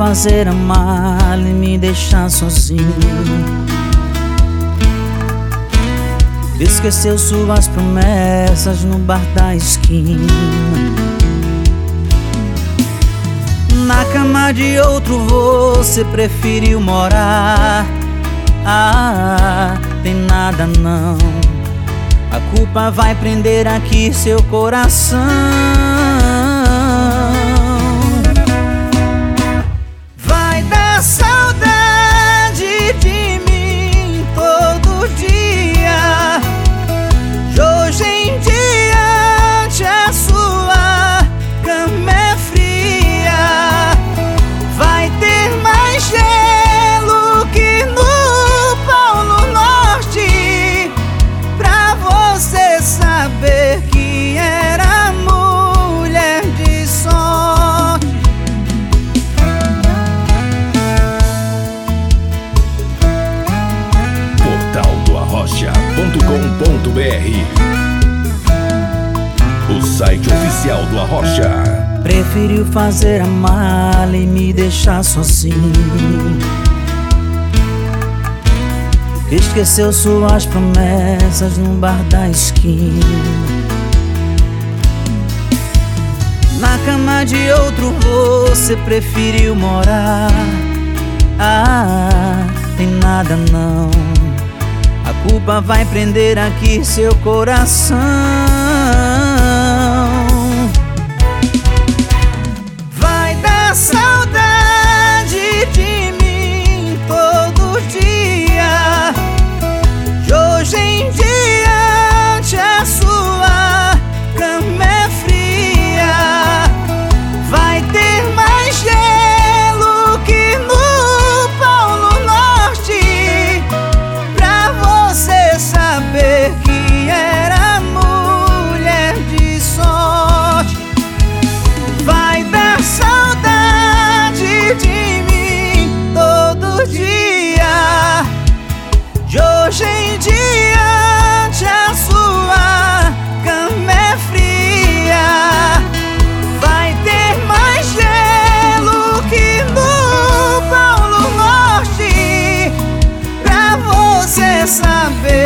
fazer a e me deixar sozinho. Esqueceu suas promessas no bar da esquina. Na cama de outro você preferiu morar. Ah, tem nada não. A culpa vai prender aqui seu coração. O site oficial do Arrocha. Preferiu fazer a mala e me deixar sozinho. Esqueceu suas promessas no bar da esquina. Na cama de outro você preferiu morar. Ah, tem nada não. A culpa vai prender aqui seu coração. Hoje em diante a sua cama é fria. Vai ter mais gelo que no Paulo Norte pra você saber.